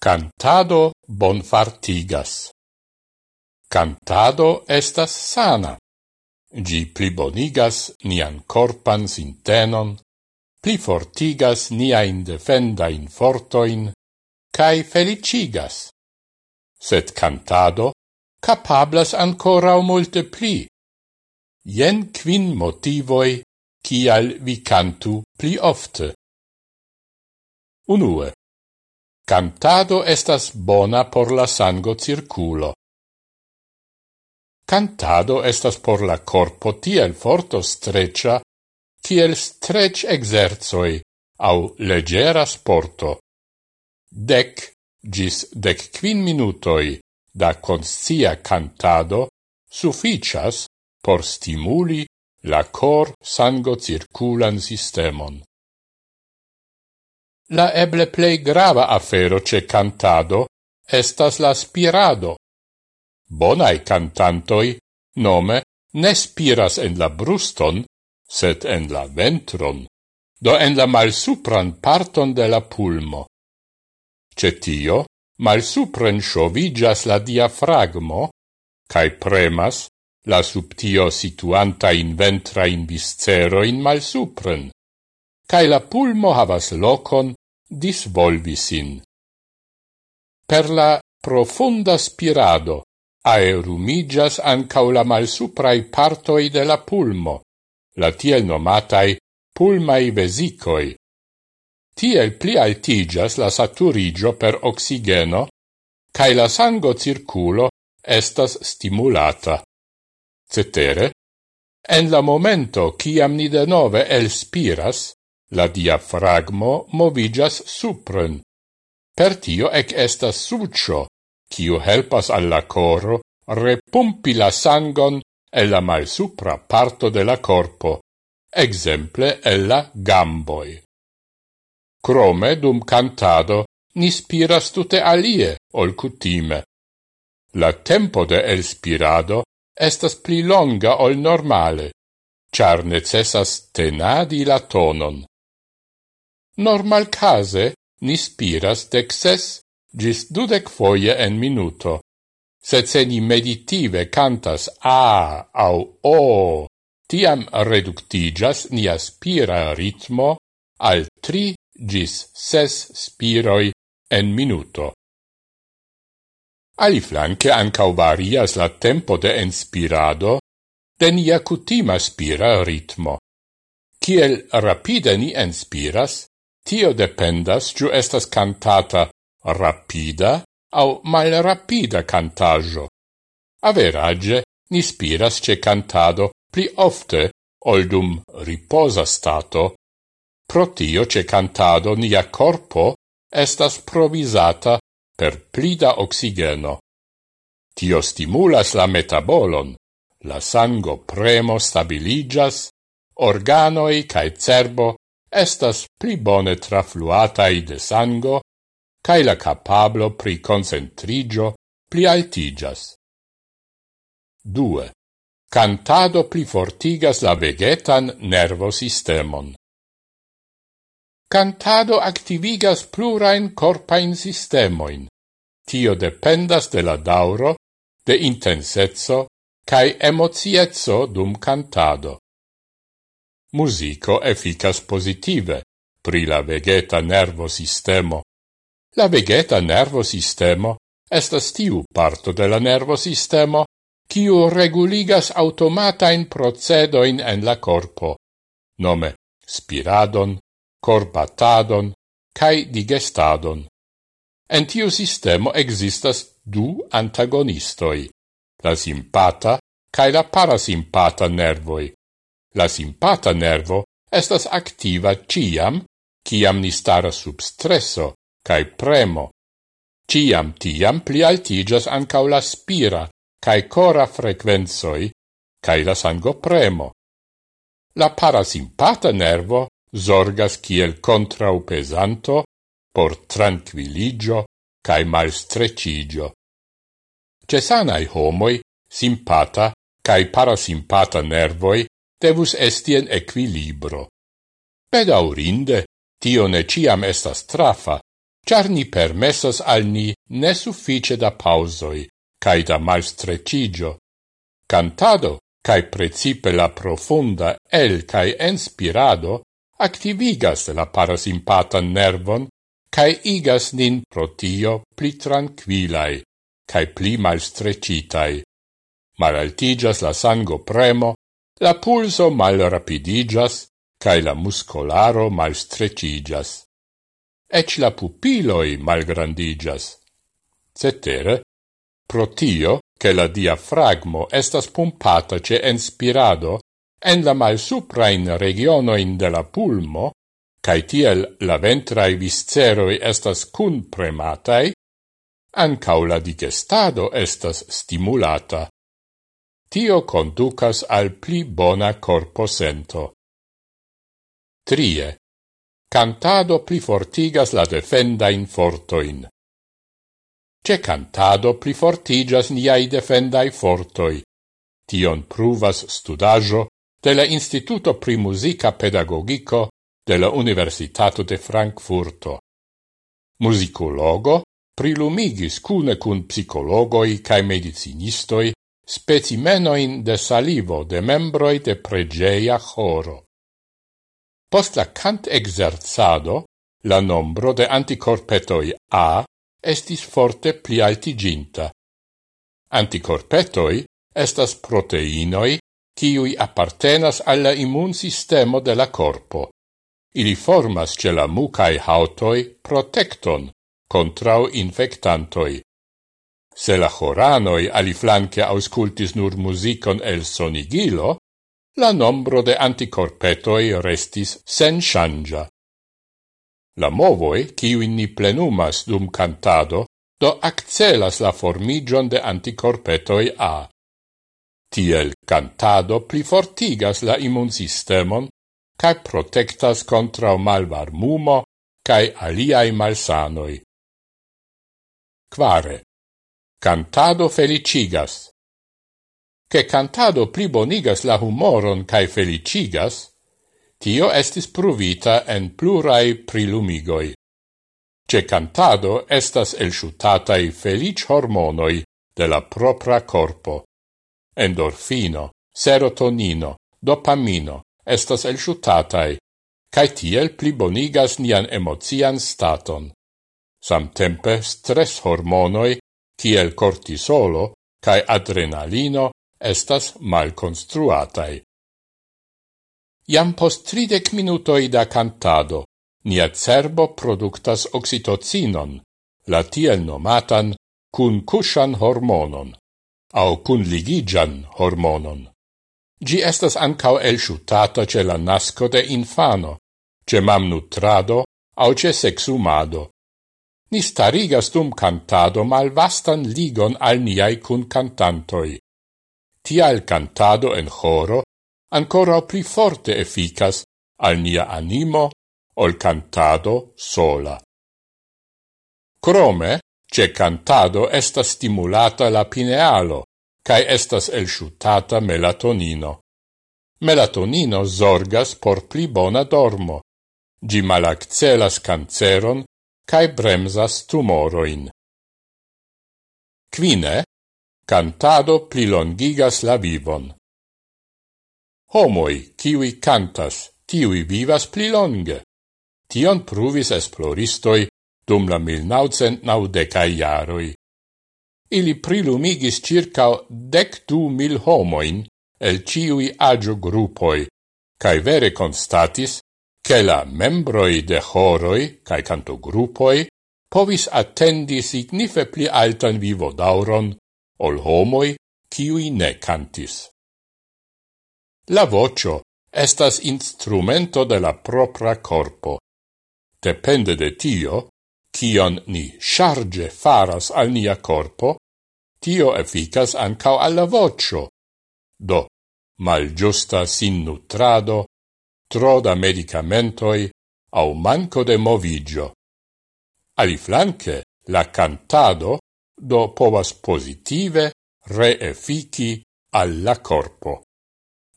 Cantado bonfartigas. Cantado estas sana. Gi plibonigas nian corpan sintenon, pli fortigas niain defendain fortoin, cae felicigas. Set cantado capablas ancorau multe pli. Jen quin motivoi, cial vi cantu pli ofte. Unue, Cantado estas bona por la sango circulo. Cantado estas por la corpo tiel forto streccia, kiel strec exerzoi au legera sporto. Dec gis dec quin minutoi da conscia cantado sufficias por stimuli la cor sango circulan sistemon. La eble plei grava afero ce cantado estas la spirado. Bonai cantantoi, nome, ne spiras en la bruston, set en la ventron, do en la malsupran parton de la pulmo. Cetio, malsupren shovigas la diafragmo, cae premas la subtio situanta in ventra in viscero in malsupren, cae la pulmo havas locon disvolvi sin. Per la profunda spirado aerumigas ancau la malsuprai partoi de la pulmo, la tiel nomatai pulmai vesicoi. Tiel pli altigas la saturigio per oxigeno, cae la sango circulo estas stimulata. Cetere, en la momento ciam ni de nove elspiras, La diafragmo movigas supren. Per tio ec estas sucio, kiu helpas alla coro repumpi la sangon el la malsupra parto de la corpo, exemple el la gamboi. Crome dum cantado nispiras tute alie ol cutime. La tempo de elspirado estas pli longa ol normale, char necessas tenadi la tonon. Normal case ni spiras dexes gis dudec foie en minuto. Sed se ni meditive cantas A au O, tiam reductigas ni aspira ritmo al tri gis ses spiroi en minuto. Ali flanque ancau varias la tempo de inspirado de nia cutima spira ritmo. Ciel rapide ni inspiras, Tio dependas giu estas cantata rapida au mal rapida cantaggio. Average, ni spiras ce cantado pli ofte oldum riposa stato, pro tio ce cantado nia corpo estas provisata per plida oxigeno. Tio stimulas la metabolon, la sango premo stabiligas, organoi cae cerbo estas pli bone trafluatai de sango, cae la capablo pri concentrigio pli altigas. 2. Cantado pli fortigas la vegetan nervosistemon. Cantado activigas plurain corpain sistemoin. Tio dependas de la dauro, de intensezzo, cae emociezzo dum cantado musico efficas positive pri la vegeta nervo sistemo. La vegeta nervo sistemo estas tiu parto de la nervo sistemo kiu reguligas automata in procedoin en la corpo, nome spiradon, corbatadon, cae digestadon. En tiu sistemo existas du antagonistoi, la simpata cae la parasimpata nervoi. La simpata nervo estas activa ciam, ciam ni staras sub stresso cae premo. Ciam tiam pli altigas ancau la spira cae cora frequenzoi cae la sango premo. La parasimpata nervo zorgas kiel contraupesanto por tranquilligio cae malstrecigio. Cesanai homoi simpata cae parasimpata nervoi devus esti en equilibro. Pedaurinde, tio ne ciam estas trafa, char ni permessas al ni ne suffice da pausoi, cae da malstrecigio. Cantado, cae precipe la profunda el cae inspirado, activigas la parasimpatan nervon, cae igas nin protio pli tranquilae, cae pli malstrecitai. Malaltigas la sango premo, la pulso mal rapidigas, cae la muscolaro mal strecigas. Ec la pupiloi mal grandigas. Cetere, pro tio, che la diafragmo estas pumpata ce inspirado en la mal suprain regionoin de la pulmo, cae tiel la ventrae visceroi estas cun prematai, ancau la digestado estas stimulata. Tio conducas al pli bona corposento. Trie. Cantado pli fortigas la defenda in fortoin. Ce cantado pli fortigas niai defendai fortoi. Tion pruvas studajo de la Instituto pri Musica Pedagogico de la Universitato de Frankfurto. Musicologo prilumigis cune cun psicologoi cae medicinistoi specimenoin de salivo de membroi de pregeia choro. Post la cant exerzado, la nombro de anticorpetoi A estis forte pli altiginta. Anticorpetoi estas proteinoi kiui appartenas alla immunsistemo de la corpo. Ili formas ce la mucae hautoi protecton contrau infectantoi. Se la choranoi aliflanque auscultis nur musicon el sonigilo, la nombro de anticorpetoi restis sen changia. La movoi, kiuin ni plenumas dum cantado, do accelas la formigion de anticorpetoi A. Tiel cantado plifortigas la immunsistemon cae protectas contra malvarmumo cae aliai malsanoi. Quare, Cantado felicigas. Che cantado plibonigas la humoron cae felicigas, tio estis pruvita en plurai prilumigoi. Ce cantado estas elshutatai felic hormonoi de la propra corpo. Endorfino, serotonino, dopamino estas elshutatai, cae tiel plibonigas nian emocian staton. Samtempe stress hormonoi tiel cortisolo cae adrenalino estas malconstruatai. Iam post tridec minutoi da cantado, nia cerbo productas oxitocinon, la tiel nomatan cun cushan hormonon, au cun ligigian hormonon. Gi estas ancau elshutata ce la nasco de infano, ce mamnutrado au ce sexumado, Ni starigas dum cantado mal vastan ligon al niai cun cantantoi. Tial cantado en choro ancora pli forte efficas al nia animo ol cantado sola. Crome, ce cantado estas stimulata la pinealo, cae estas elshutata melatonino. Melatonino zorgas por pli bona dormo. Gi malaccelas canceron cae bremsas tumoroin. Quine, cantado plilongigas la vivon. Homoi, kiwi cantas, tiui vivas plilonge. Tion pruvis esploristoi dum la 1990-ai jaroi. Ili prilumigis circa dec du mil homoin el ciui agio gruppoi, cae vere constatis che la membroi de horoi cae canto gruppoi povis attendi signife pli altan vivo dauron ol homoi ciui ne cantis. La vocio estas instrumento de la propra corpo. Depende de tio, cion ni charge faras al nia corpo, tio efficas ancao alla vocio. Do, mal giusta sin nutrado tro da medicamentoi au manco de movigio. Aliflanque, la cantado do povas positive reefici alla corpo.